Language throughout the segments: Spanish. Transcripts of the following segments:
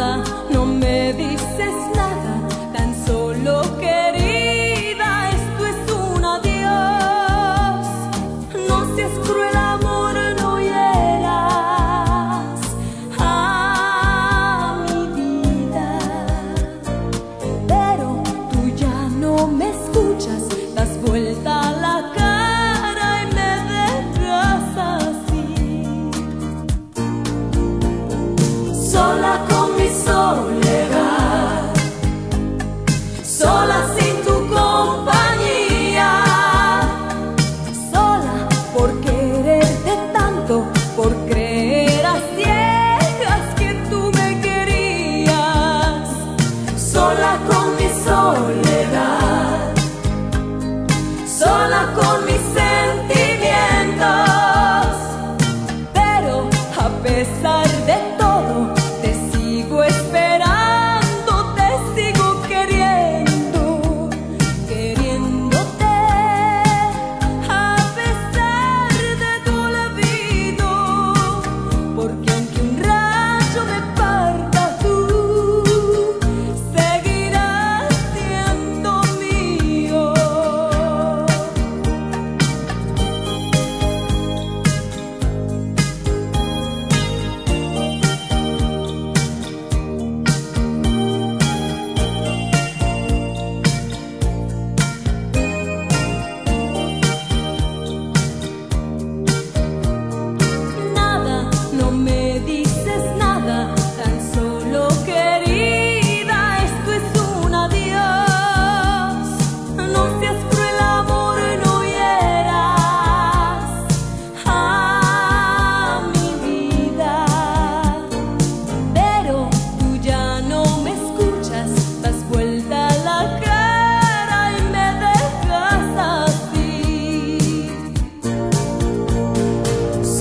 no me dices nada, tan solo querida, esto es un adiós. No seas cruel amor, no hieras a mi vida. Pero tú ya no me escuchas, das vueltas. con mis sentimientos, pero a pesar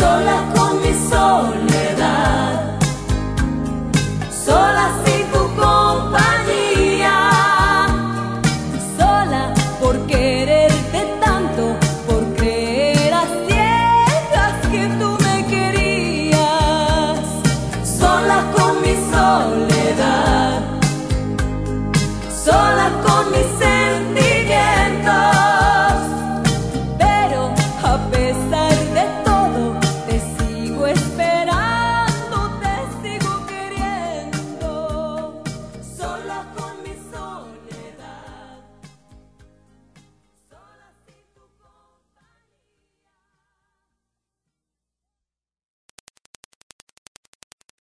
sola